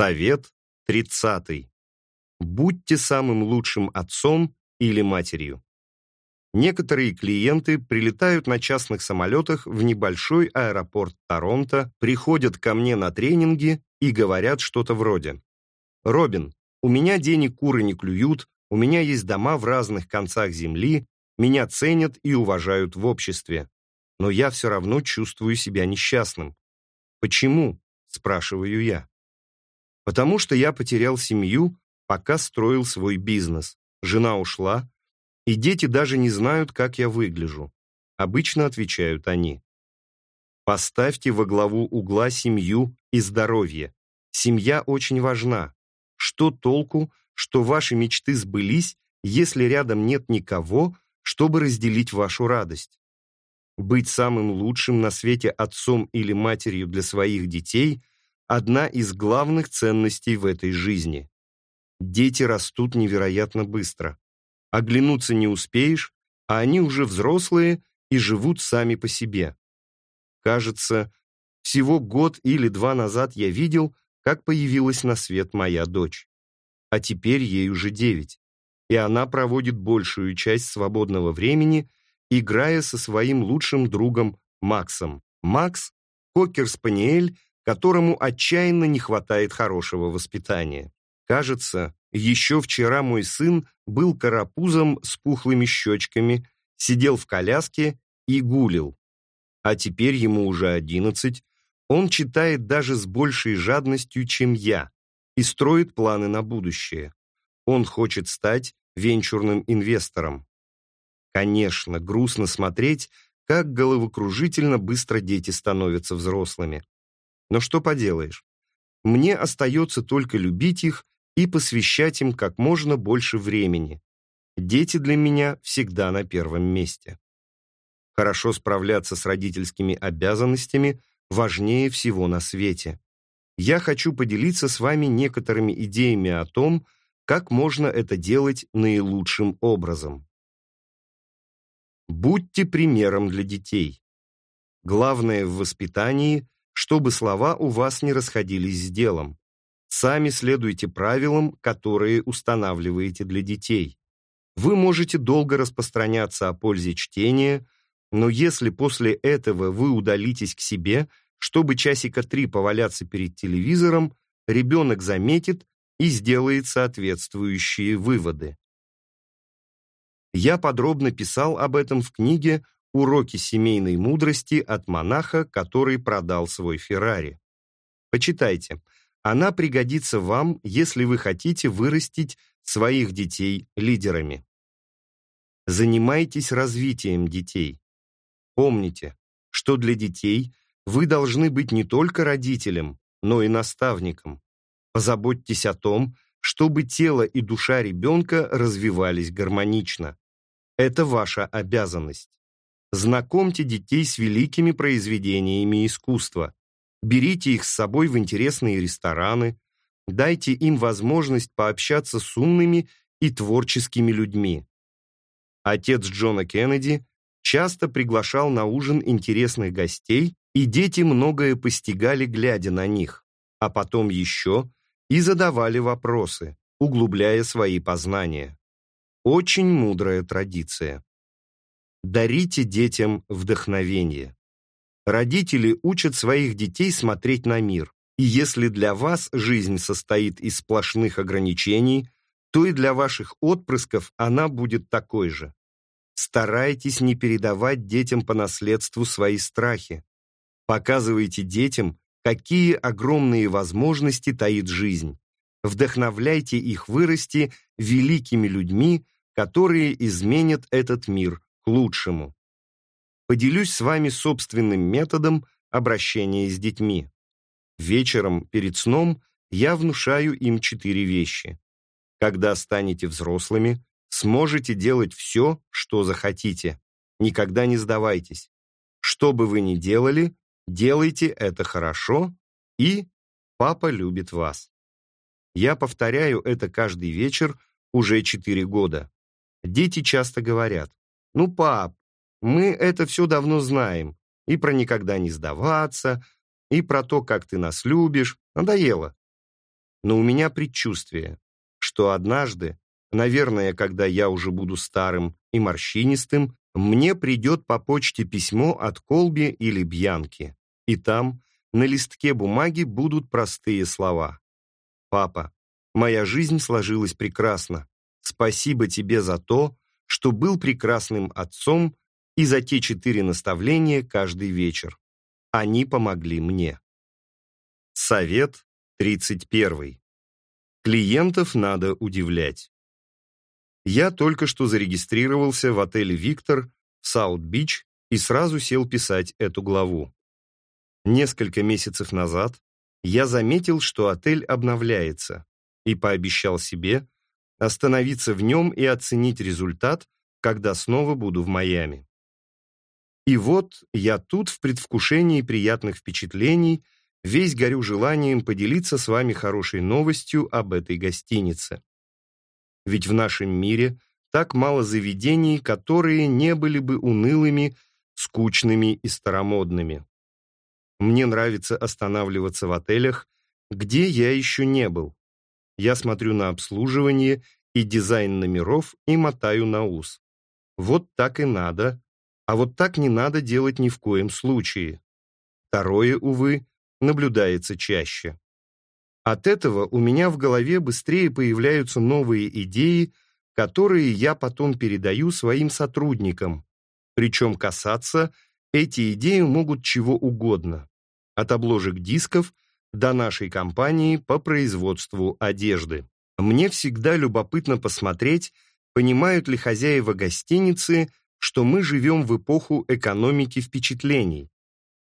Совет тридцатый. Будьте самым лучшим отцом или матерью. Некоторые клиенты прилетают на частных самолетах в небольшой аэропорт Торонто, приходят ко мне на тренинги и говорят что-то вроде «Робин, у меня денег куры не клюют, у меня есть дома в разных концах земли, меня ценят и уважают в обществе, но я все равно чувствую себя несчастным. Почему?» – спрашиваю я. «Потому что я потерял семью, пока строил свой бизнес. Жена ушла, и дети даже не знают, как я выгляжу. Обычно отвечают они. Поставьте во главу угла семью и здоровье. Семья очень важна. Что толку, что ваши мечты сбылись, если рядом нет никого, чтобы разделить вашу радость? Быть самым лучшим на свете отцом или матерью для своих детей – одна из главных ценностей в этой жизни. Дети растут невероятно быстро. Оглянуться не успеешь, а они уже взрослые и живут сами по себе. Кажется, всего год или два назад я видел, как появилась на свет моя дочь. А теперь ей уже девять, и она проводит большую часть свободного времени, играя со своим лучшим другом Максом. Макс — кокер-спаниель, которому отчаянно не хватает хорошего воспитания. Кажется, еще вчера мой сын был карапузом с пухлыми щечками, сидел в коляске и гулил. А теперь ему уже одиннадцать, он читает даже с большей жадностью, чем я, и строит планы на будущее. Он хочет стать венчурным инвестором. Конечно, грустно смотреть, как головокружительно быстро дети становятся взрослыми. Но что поделаешь? Мне остается только любить их и посвящать им как можно больше времени. Дети для меня всегда на первом месте. Хорошо справляться с родительскими обязанностями важнее всего на свете. Я хочу поделиться с вами некоторыми идеями о том, как можно это делать наилучшим образом. Будьте примером для детей. Главное в воспитании, чтобы слова у вас не расходились с делом. Сами следуйте правилам, которые устанавливаете для детей. Вы можете долго распространяться о пользе чтения, но если после этого вы удалитесь к себе, чтобы часика три поваляться перед телевизором, ребенок заметит и сделает соответствующие выводы. Я подробно писал об этом в книге «Уроки семейной мудрости от монаха, который продал свой Феррари». Почитайте, она пригодится вам, если вы хотите вырастить своих детей лидерами. Занимайтесь развитием детей. Помните, что для детей вы должны быть не только родителем, но и наставником. Позаботьтесь о том, чтобы тело и душа ребенка развивались гармонично. Это ваша обязанность. Знакомьте детей с великими произведениями искусства, Берите их с собой в интересные рестораны, дайте им возможность пообщаться с умными и творческими людьми. Отец Джона Кеннеди часто приглашал на ужин интересных гостей, и дети многое постигали, глядя на них, а потом еще и задавали вопросы, углубляя свои познания. Очень мудрая традиция. Дарите детям вдохновение. Родители учат своих детей смотреть на мир. И если для вас жизнь состоит из сплошных ограничений, то и для ваших отпрысков она будет такой же. Старайтесь не передавать детям по наследству свои страхи. Показывайте детям, какие огромные возможности таит жизнь. Вдохновляйте их вырасти великими людьми, которые изменят этот мир лучшему поделюсь с вами собственным методом обращения с детьми. Вечером перед сном я внушаю им четыре вещи. Когда станете взрослыми, сможете делать все, что захотите. Никогда не сдавайтесь. Что бы вы ни делали, делайте это хорошо, и папа любит вас. Я повторяю это каждый вечер уже четыре года. Дети часто говорят, «Ну, пап, мы это все давно знаем. И про никогда не сдаваться, и про то, как ты нас любишь. Надоело. но у меня предчувствие, что однажды, наверное, когда я уже буду старым и морщинистым, мне придет по почте письмо от Колби или Бьянки, и там на листке бумаги будут простые слова. «Папа, моя жизнь сложилась прекрасно. Спасибо тебе за то, что был прекрасным отцом и за те четыре наставления каждый вечер. Они помогли мне». Совет 31. Клиентов надо удивлять. Я только что зарегистрировался в отеле «Виктор» в Саут-Бич и сразу сел писать эту главу. Несколько месяцев назад я заметил, что отель обновляется, и пообещал себе остановиться в нем и оценить результат, когда снова буду в Майами. И вот я тут в предвкушении приятных впечатлений весь горю желанием поделиться с вами хорошей новостью об этой гостинице. Ведь в нашем мире так мало заведений, которые не были бы унылыми, скучными и старомодными. Мне нравится останавливаться в отелях, где я еще не был. Я смотрю на обслуживание и дизайн номеров и мотаю на ус. Вот так и надо, а вот так не надо делать ни в коем случае. Второе, увы, наблюдается чаще. От этого у меня в голове быстрее появляются новые идеи, которые я потом передаю своим сотрудникам. Причем касаться эти идеи могут чего угодно. От обложек дисков до нашей компании по производству одежды. Мне всегда любопытно посмотреть, понимают ли хозяева гостиницы, что мы живем в эпоху экономики впечатлений,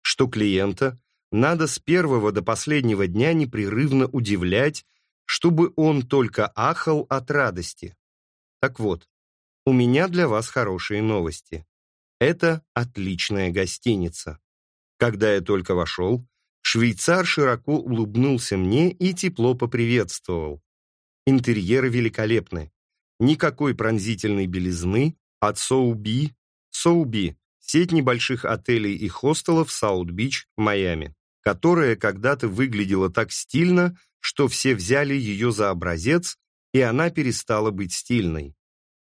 что клиента надо с первого до последнего дня непрерывно удивлять, чтобы он только ахал от радости. Так вот, у меня для вас хорошие новости. Это отличная гостиница. Когда я только вошел, швейцар широко улыбнулся мне и тепло поприветствовал. Интерьеры великолепны. Никакой пронзительной белизны от Соуби. Соуби – сеть небольших отелей и хостелов Саут-Бич, Майами которая когда-то выглядела так стильно, что все взяли ее за образец, и она перестала быть стильной.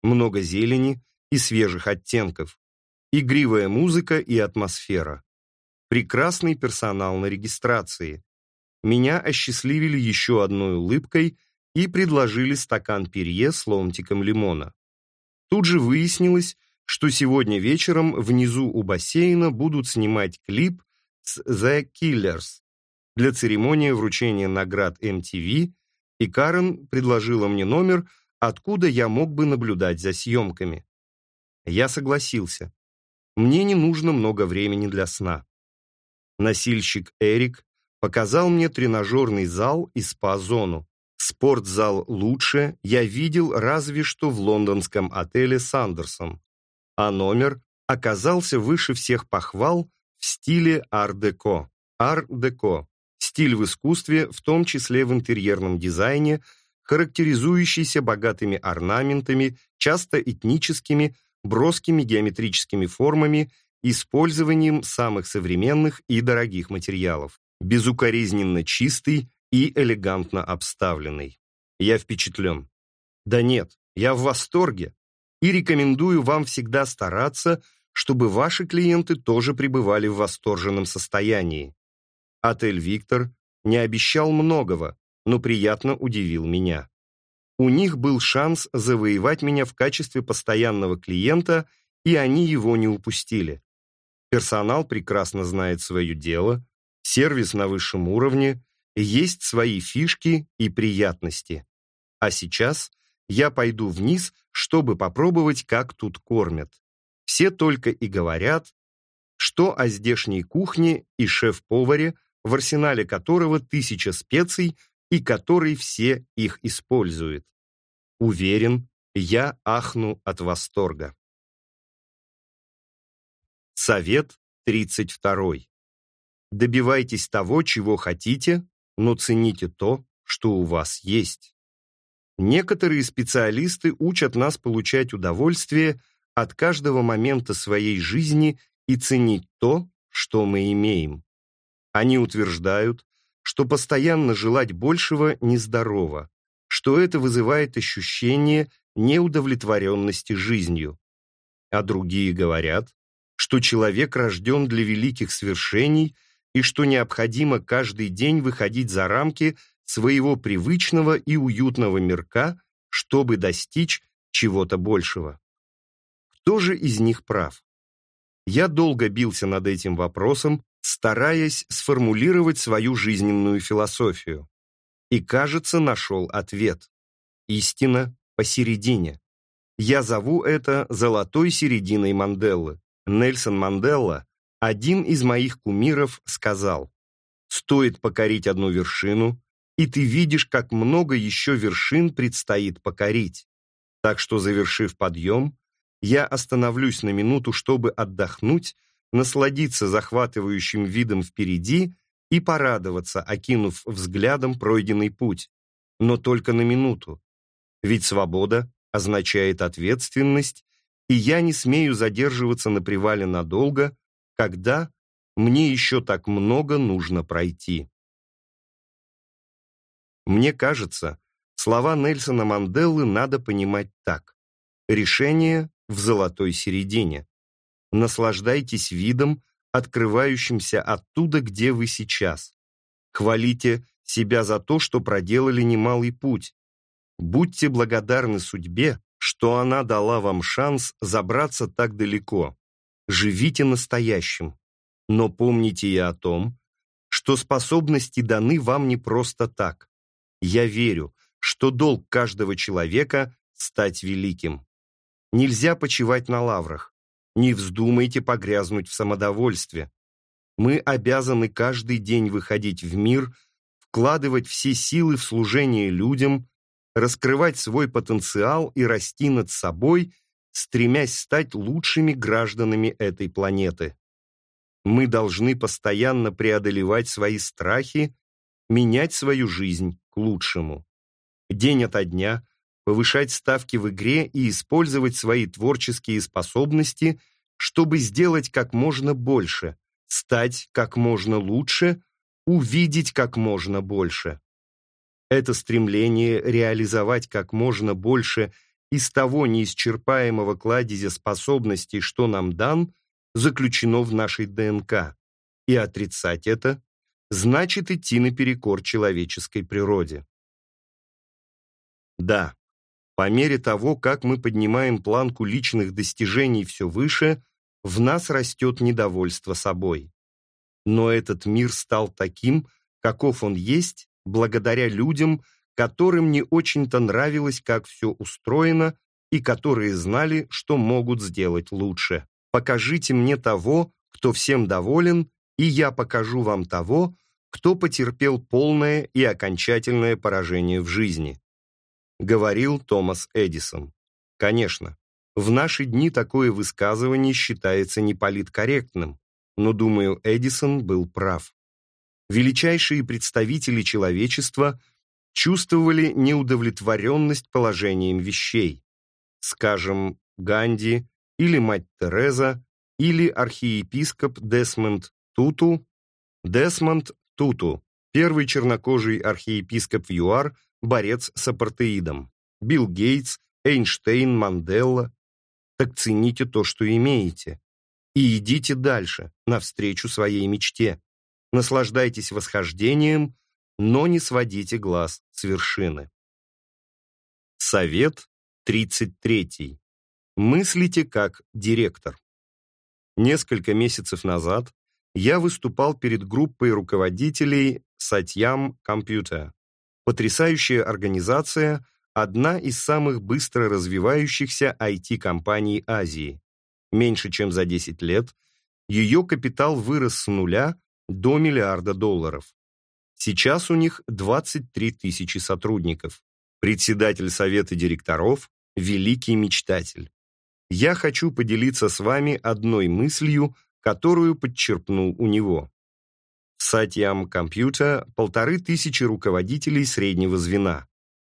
Много зелени и свежих оттенков, игривая музыка и атмосфера. Прекрасный персонал на регистрации. Меня осчастливили еще одной улыбкой и предложили стакан перье с ломтиком лимона. Тут же выяснилось, что сегодня вечером внизу у бассейна будут снимать клип с The Killers для церемонии вручения наград MTV, и Карен предложила мне номер, откуда я мог бы наблюдать за съемками. Я согласился. Мне не нужно много времени для сна. Носильщик Эрик показал мне тренажерный зал и спа-зону. Спортзал лучше я видел разве что в лондонском отеле «Сандерсон», а номер оказался выше всех похвал в стиле ар-деко. Ар-деко – стиль в искусстве, в том числе в интерьерном дизайне, характеризующийся богатыми орнаментами, часто этническими, броскими геометрическими формами, использованием самых современных и дорогих материалов, безукоризненно чистый и элегантно обставленный. Я впечатлен. Да нет, я в восторге и рекомендую вам всегда стараться – чтобы ваши клиенты тоже пребывали в восторженном состоянии. Отель «Виктор» не обещал многого, но приятно удивил меня. У них был шанс завоевать меня в качестве постоянного клиента, и они его не упустили. Персонал прекрасно знает свое дело, сервис на высшем уровне, есть свои фишки и приятности. А сейчас я пойду вниз, чтобы попробовать, как тут кормят. Все только и говорят, что о здешней кухне и шеф-поваре, в арсенале которого тысяча специй и который все их использует. Уверен, я ахну от восторга. Совет 32. Добивайтесь того, чего хотите, но цените то, что у вас есть. Некоторые специалисты учат нас получать удовольствие от каждого момента своей жизни и ценить то, что мы имеем. Они утверждают, что постоянно желать большего нездорово, что это вызывает ощущение неудовлетворенности жизнью. А другие говорят, что человек рожден для великих свершений и что необходимо каждый день выходить за рамки своего привычного и уютного мирка, чтобы достичь чего-то большего. Кто же из них прав? Я долго бился над этим вопросом, стараясь сформулировать свою жизненную философию. И, кажется, нашел ответ. Истина посередине. Я зову это золотой серединой Манделлы. Нельсон Мандела, один из моих кумиров, сказал, «Стоит покорить одну вершину, и ты видишь, как много еще вершин предстоит покорить. Так что, завершив подъем, я остановлюсь на минуту, чтобы отдохнуть, насладиться захватывающим видом впереди и порадоваться, окинув взглядом пройденный путь. Но только на минуту. Ведь свобода означает ответственность, и я не смею задерживаться на привале надолго, когда мне еще так много нужно пройти. Мне кажется, слова Нельсона Манделлы надо понимать так. Решение в золотой середине. Наслаждайтесь видом, открывающимся оттуда, где вы сейчас. Хвалите себя за то, что проделали немалый путь. Будьте благодарны судьбе, что она дала вам шанс забраться так далеко. Живите настоящим. Но помните и о том, что способности даны вам не просто так. Я верю, что долг каждого человека – стать великим. Нельзя почивать на лаврах. Не вздумайте погрязнуть в самодовольстве. Мы обязаны каждый день выходить в мир, вкладывать все силы в служение людям, раскрывать свой потенциал и расти над собой, стремясь стать лучшими гражданами этой планеты. Мы должны постоянно преодолевать свои страхи, менять свою жизнь к лучшему. День ото дня повышать ставки в игре и использовать свои творческие способности, чтобы сделать как можно больше, стать как можно лучше, увидеть как можно больше. Это стремление реализовать как можно больше из того неисчерпаемого кладезя способностей, что нам дан, заключено в нашей ДНК. И отрицать это значит идти наперекор человеческой природе. Да, по мере того, как мы поднимаем планку личных достижений все выше, в нас растет недовольство собой. Но этот мир стал таким, каков он есть, благодаря людям, которым не очень-то нравилось, как все устроено, и которые знали, что могут сделать лучше. Покажите мне того, кто всем доволен, и я покажу вам того, кто потерпел полное и окончательное поражение в жизни говорил Томас Эдисон. Конечно, в наши дни такое высказывание считается неполиткорректным, но, думаю, Эдисон был прав. Величайшие представители человечества чувствовали неудовлетворенность положением вещей. Скажем, Ганди или мать Тереза или архиепископ Десмонд Туту. Десмонд Туту, первый чернокожий архиепископ ЮАР – борец с апартеидом. Билл Гейтс, Эйнштейн, Манделла. Так цените то, что имеете. И идите дальше, навстречу своей мечте. Наслаждайтесь восхождением, но не сводите глаз с вершины. Совет 33. Мыслите как директор. Несколько месяцев назад я выступал перед группой руководителей Сатьям Компьютер Потрясающая организация – одна из самых быстро развивающихся IT-компаний Азии. Меньше чем за 10 лет ее капитал вырос с нуля до миллиарда долларов. Сейчас у них 23 тысячи сотрудников. Председатель совета директоров – великий мечтатель. Я хочу поделиться с вами одной мыслью, которую подчерпнул у него. В Сатьям Компьютер полторы тысячи руководителей среднего звена.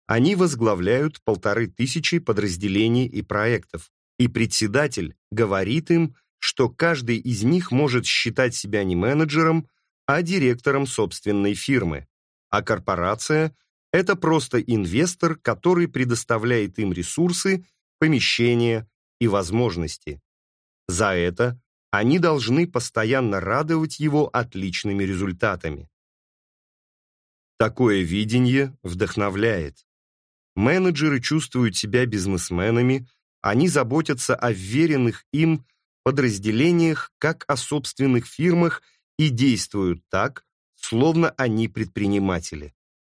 Они возглавляют полторы тысячи подразделений и проектов, и председатель говорит им, что каждый из них может считать себя не менеджером, а директором собственной фирмы, а корпорация – это просто инвестор, который предоставляет им ресурсы, помещения и возможности. За это они должны постоянно радовать его отличными результатами. Такое видение вдохновляет. Менеджеры чувствуют себя бизнесменами, они заботятся о веренных им подразделениях, как о собственных фирмах и действуют так, словно они предприниматели.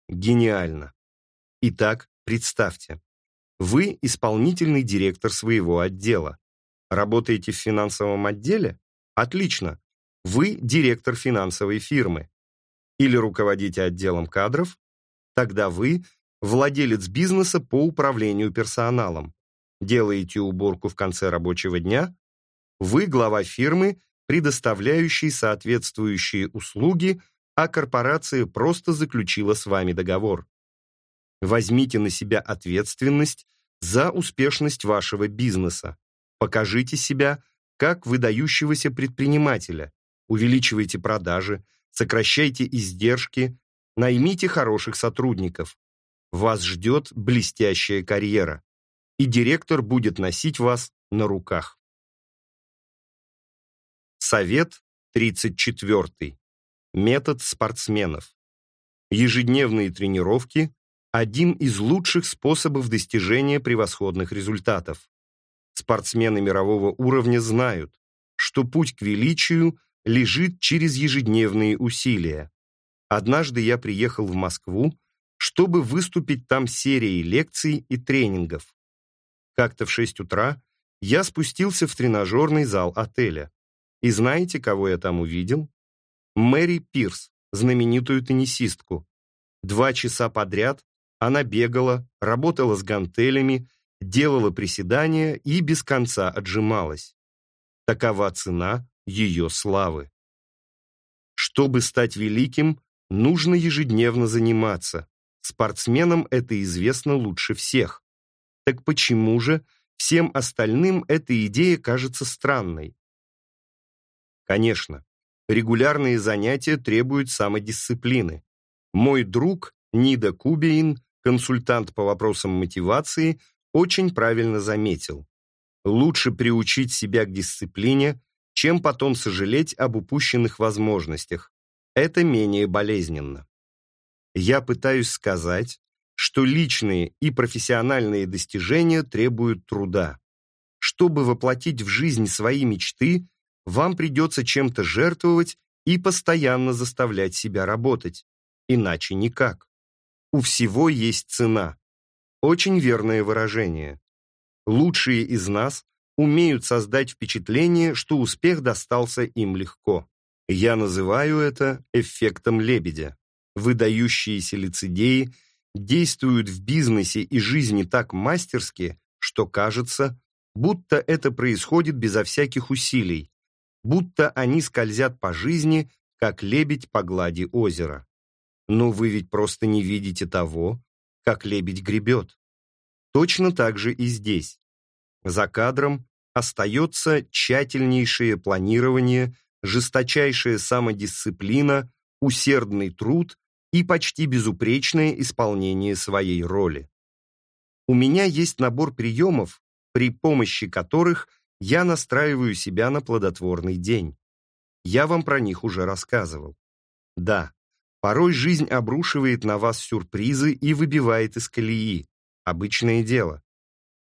Гениально. Итак, представьте, вы исполнительный директор своего отдела. Работаете в финансовом отделе? Отлично. Вы директор финансовой фирмы. Или руководите отделом кадров? Тогда вы владелец бизнеса по управлению персоналом. Делаете уборку в конце рабочего дня? Вы глава фирмы, предоставляющей соответствующие услуги, а корпорация просто заключила с вами договор. Возьмите на себя ответственность за успешность вашего бизнеса. Покажите себя как выдающегося предпринимателя. Увеличивайте продажи, сокращайте издержки, наймите хороших сотрудников. Вас ждет блестящая карьера, и директор будет носить вас на руках. Совет 34. Метод спортсменов. Ежедневные тренировки – один из лучших способов достижения превосходных результатов. Спортсмены мирового уровня знают, что путь к величию лежит через ежедневные усилия. Однажды я приехал в Москву, чтобы выступить там серией лекций и тренингов. Как-то в 6 утра я спустился в тренажерный зал отеля. И знаете, кого я там увидел? Мэри Пирс, знаменитую теннисистку. Два часа подряд она бегала, работала с гантелями, делала приседания и без конца отжималась. Такова цена ее славы. Чтобы стать великим, нужно ежедневно заниматься. Спортсменам это известно лучше всех. Так почему же всем остальным эта идея кажется странной? Конечно, регулярные занятия требуют самодисциплины. Мой друг Нида Кубейн, консультант по вопросам мотивации, очень правильно заметил. Лучше приучить себя к дисциплине, чем потом сожалеть об упущенных возможностях. Это менее болезненно. Я пытаюсь сказать, что личные и профессиональные достижения требуют труда. Чтобы воплотить в жизнь свои мечты, вам придется чем-то жертвовать и постоянно заставлять себя работать. Иначе никак. У всего есть цена. Очень верное выражение. Лучшие из нас умеют создать впечатление, что успех достался им легко. Я называю это эффектом лебедя. Выдающиеся лицедеи действуют в бизнесе и жизни так мастерски, что кажется, будто это происходит безо всяких усилий, будто они скользят по жизни, как лебедь по глади озера. Но вы ведь просто не видите того, как лебедь гребет. Точно так же и здесь. За кадром остается тщательнейшее планирование, жесточайшая самодисциплина, усердный труд и почти безупречное исполнение своей роли. У меня есть набор приемов, при помощи которых я настраиваю себя на плодотворный день. Я вам про них уже рассказывал. Да, порой жизнь обрушивает на вас сюрпризы и выбивает из колеи. Обычное дело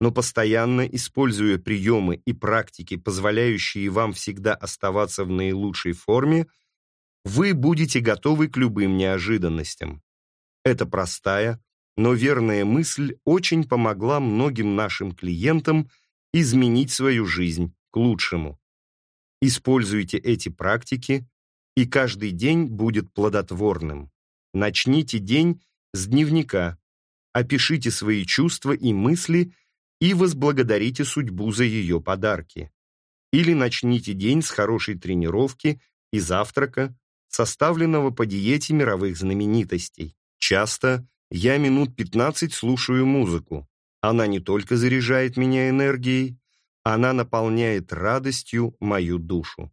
но постоянно используя приемы и практики, позволяющие вам всегда оставаться в наилучшей форме, вы будете готовы к любым неожиданностям. Эта простая, но верная мысль очень помогла многим нашим клиентам изменить свою жизнь к лучшему. Используйте эти практики, и каждый день будет плодотворным. Начните день с дневника, опишите свои чувства и мысли – и возблагодарите судьбу за ее подарки. Или начните день с хорошей тренировки и завтрака, составленного по диете мировых знаменитостей. Часто я минут 15 слушаю музыку. Она не только заряжает меня энергией, она наполняет радостью мою душу.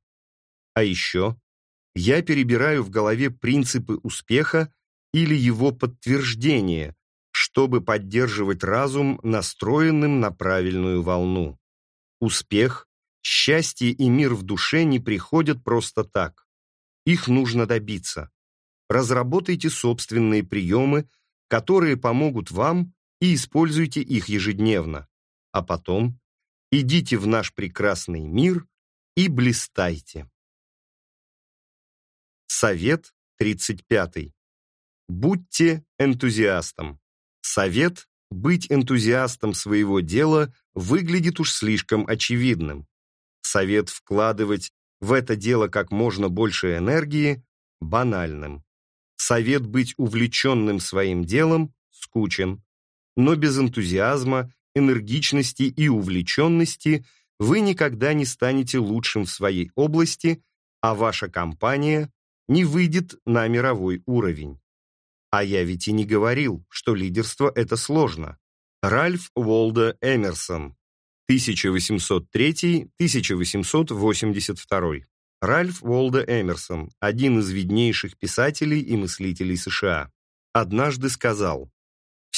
А еще Я перебираю в голове принципы успеха или его подтверждение, чтобы поддерживать разум настроенным на правильную волну. Успех, счастье и мир в душе не приходят просто так. Их нужно добиться. Разработайте собственные приемы, которые помогут вам, и используйте их ежедневно. А потом идите в наш прекрасный мир и блистайте. Совет 35. Будьте энтузиастом. Совет быть энтузиастом своего дела выглядит уж слишком очевидным. Совет вкладывать в это дело как можно больше энергии банальным. Совет быть увлеченным своим делом скучен. Но без энтузиазма, энергичности и увлеченности вы никогда не станете лучшим в своей области, а ваша компания не выйдет на мировой уровень. А я ведь и не говорил, что лидерство – это сложно. Ральф Уолда Эмерсон, 1803-1882. Ральф Уолда Эмерсон, один из виднейших писателей и мыслителей США, однажды сказал,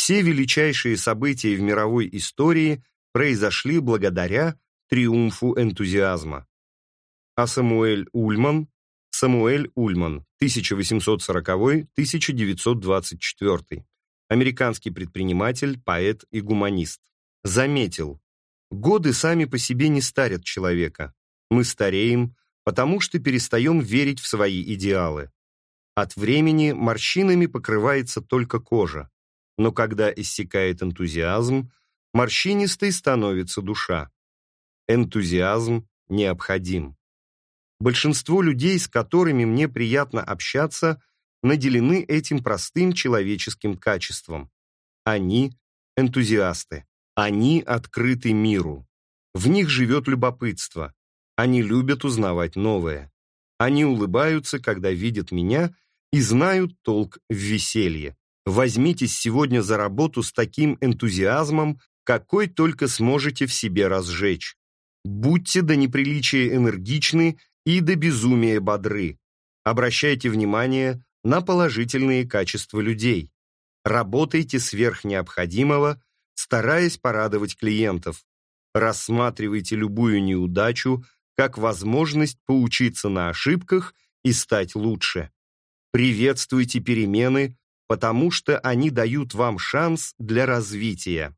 «Все величайшие события в мировой истории произошли благодаря триумфу энтузиазма». А Самуэль Ульман, Самуэль Ульман, 1840-1924, американский предприниматель, поэт и гуманист, заметил, годы сами по себе не старят человека. Мы стареем, потому что перестаем верить в свои идеалы. От времени морщинами покрывается только кожа, но когда иссякает энтузиазм, морщинистой становится душа. Энтузиазм необходим. Большинство людей, с которыми мне приятно общаться, наделены этим простым человеческим качеством. Они – энтузиасты. Они открыты миру. В них живет любопытство. Они любят узнавать новое. Они улыбаются, когда видят меня, и знают толк в веселье. Возьмитесь сегодня за работу с таким энтузиазмом, какой только сможете в себе разжечь. Будьте до неприличия энергичны и до безумия бодры. Обращайте внимание на положительные качества людей. Работайте сверх необходимого, стараясь порадовать клиентов. Рассматривайте любую неудачу как возможность поучиться на ошибках и стать лучше. Приветствуйте перемены, потому что они дают вам шанс для развития.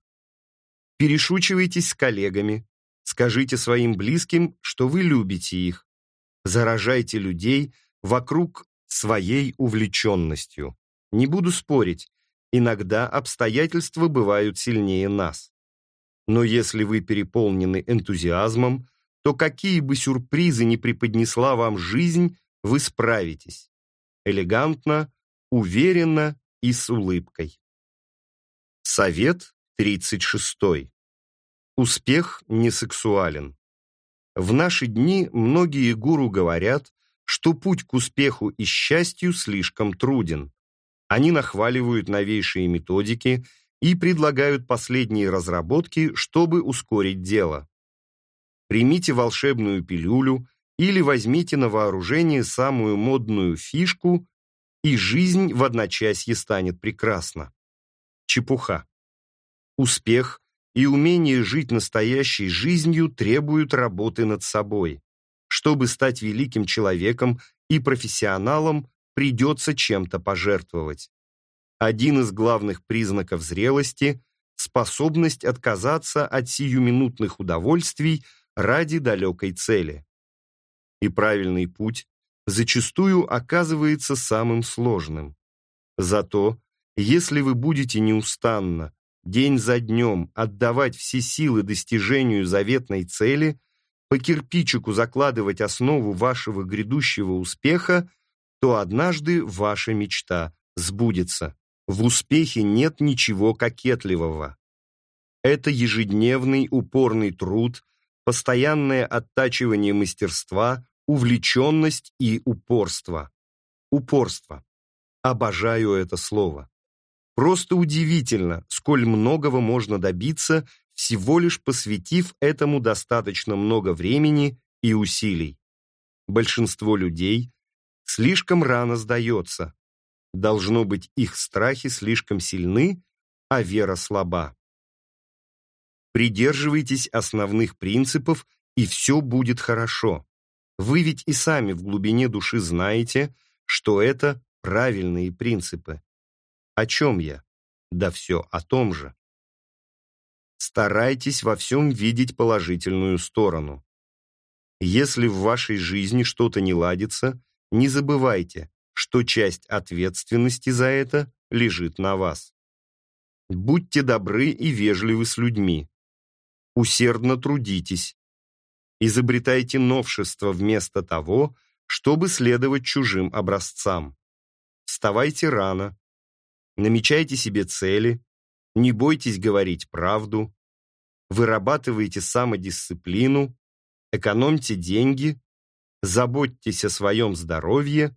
Перешучивайтесь с коллегами, скажите своим близким, что вы любите их заражайте людей вокруг своей увлеченностью. Не буду спорить, иногда обстоятельства бывают сильнее нас. Но если вы переполнены энтузиазмом, то какие бы сюрпризы ни преподнесла вам жизнь, вы справитесь. Элегантно, уверенно и с улыбкой. Совет 36. Успех не сексуален. В наши дни многие гуру говорят, что путь к успеху и счастью слишком труден. Они нахваливают новейшие методики и предлагают последние разработки, чтобы ускорить дело. Примите волшебную пилюлю или возьмите на вооружение самую модную фишку, и жизнь в одночасье станет прекрасна. Чепуха. Успех и умение жить настоящей жизнью требуют работы над собой. Чтобы стать великим человеком и профессионалом, придется чем-то пожертвовать. Один из главных признаков зрелости – способность отказаться от сиюминутных удовольствий ради далекой цели. И правильный путь зачастую оказывается самым сложным. Зато, если вы будете неустанно, день за днем отдавать все силы достижению заветной цели, по кирпичику закладывать основу вашего грядущего успеха, то однажды ваша мечта сбудется. В успехе нет ничего кокетливого. Это ежедневный упорный труд, постоянное оттачивание мастерства, увлеченность и упорство. Упорство. Обожаю это слово. Просто удивительно, сколь многого можно добиться, всего лишь посвятив этому достаточно много времени и усилий. Большинство людей слишком рано сдается. Должно быть, их страхи слишком сильны, а вера слаба. Придерживайтесь основных принципов, и все будет хорошо. Вы ведь и сами в глубине души знаете, что это правильные принципы. О чем я? Да все о том же. Старайтесь во всем видеть положительную сторону. Если в вашей жизни что-то не ладится, не забывайте, что часть ответственности за это лежит на вас. Будьте добры и вежливы с людьми. Усердно трудитесь. Изобретайте новшества вместо того, чтобы следовать чужим образцам. Вставайте рано. Намечайте себе цели. Не бойтесь говорить правду. Вырабатывайте самодисциплину. Экономьте деньги. Заботьтесь о своем здоровье.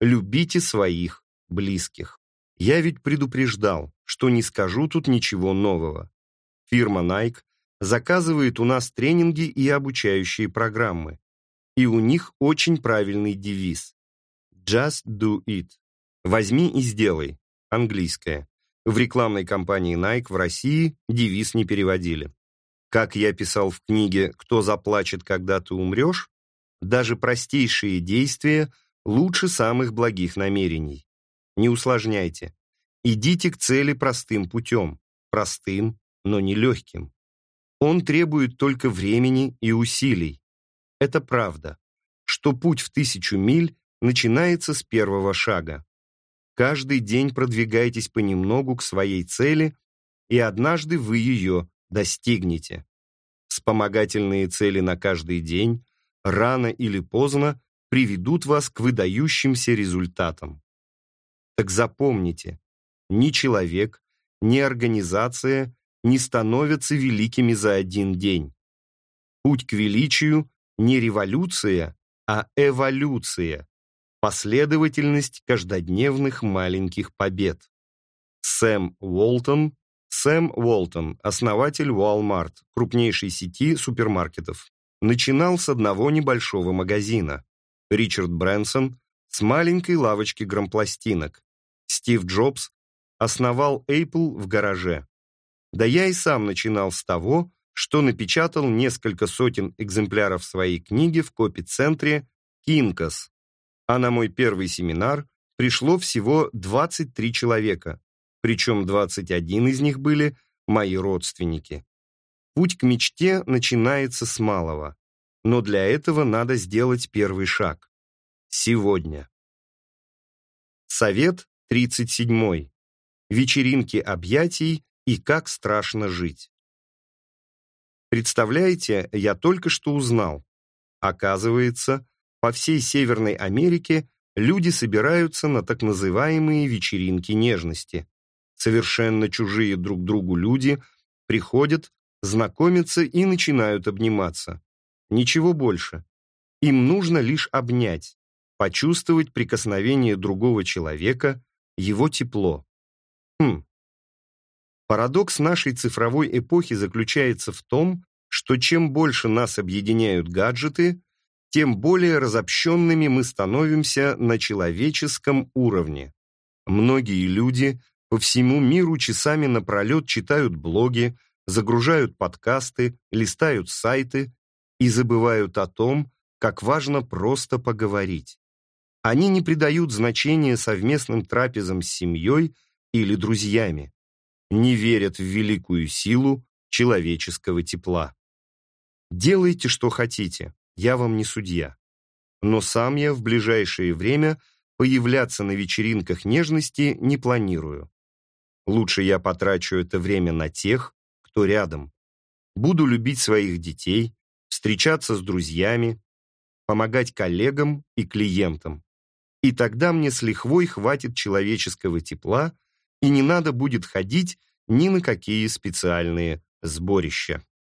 Любите своих близких. Я ведь предупреждал, что не скажу тут ничего нового. Фирма Nike заказывает у нас тренинги и обучающие программы. И у них очень правильный девиз. Just do it. Возьми и сделай. Английское. В рекламной кампании Nike в России девиз не переводили. Как я писал в книге «Кто заплачет, когда ты умрешь», даже простейшие действия лучше самых благих намерений. Не усложняйте. Идите к цели простым путем. Простым, но не легким. Он требует только времени и усилий. Это правда, что путь в тысячу миль начинается с первого шага. Каждый день продвигайтесь понемногу к своей цели, и однажды вы ее достигнете. Вспомогательные цели на каждый день, рано или поздно, приведут вас к выдающимся результатам. Так запомните, ни человек, ни организация не становятся великими за один день. Путь к величию не революция, а эволюция, последовательность каждодневных маленьких побед. Сэм Уолтон Сэм Уолтон, основатель Walmart, крупнейшей сети супермаркетов, начинал с одного небольшого магазина. Ричард Брэнсон с маленькой лавочки грампластинок. Стив Джобс основал Apple в гараже. Да я и сам начинал с того, что напечатал несколько сотен экземпляров своей книги в копи-центре «Кинкас». А на мой первый семинар пришло всего 23 человека, причем 21 из них были мои родственники. Путь к мечте начинается с малого, но для этого надо сделать первый шаг. Сегодня. Совет 37. Вечеринки объятий и как страшно жить. Представляете, я только что узнал. Оказывается, по всей Северной Америке люди собираются на так называемые вечеринки нежности. Совершенно чужие друг другу люди приходят, знакомятся и начинают обниматься. Ничего больше. Им нужно лишь обнять, почувствовать прикосновение другого человека, его тепло. Хм, Парадокс нашей цифровой эпохи заключается в том, что чем больше нас объединяют гаджеты, тем более разобщенными мы становимся на человеческом уровне. Многие люди по всему миру часами напролет читают блоги, загружают подкасты, листают сайты и забывают о том, как важно просто поговорить. Они не придают значения совместным трапезам с семьей или друзьями не верят в великую силу человеческого тепла. Делайте, что хотите, я вам не судья. Но сам я в ближайшее время появляться на вечеринках нежности не планирую. Лучше я потрачу это время на тех, кто рядом. Буду любить своих детей, встречаться с друзьями, помогать коллегам и клиентам. И тогда мне с лихвой хватит человеческого тепла и не надо будет ходить ни на какие специальные сборища.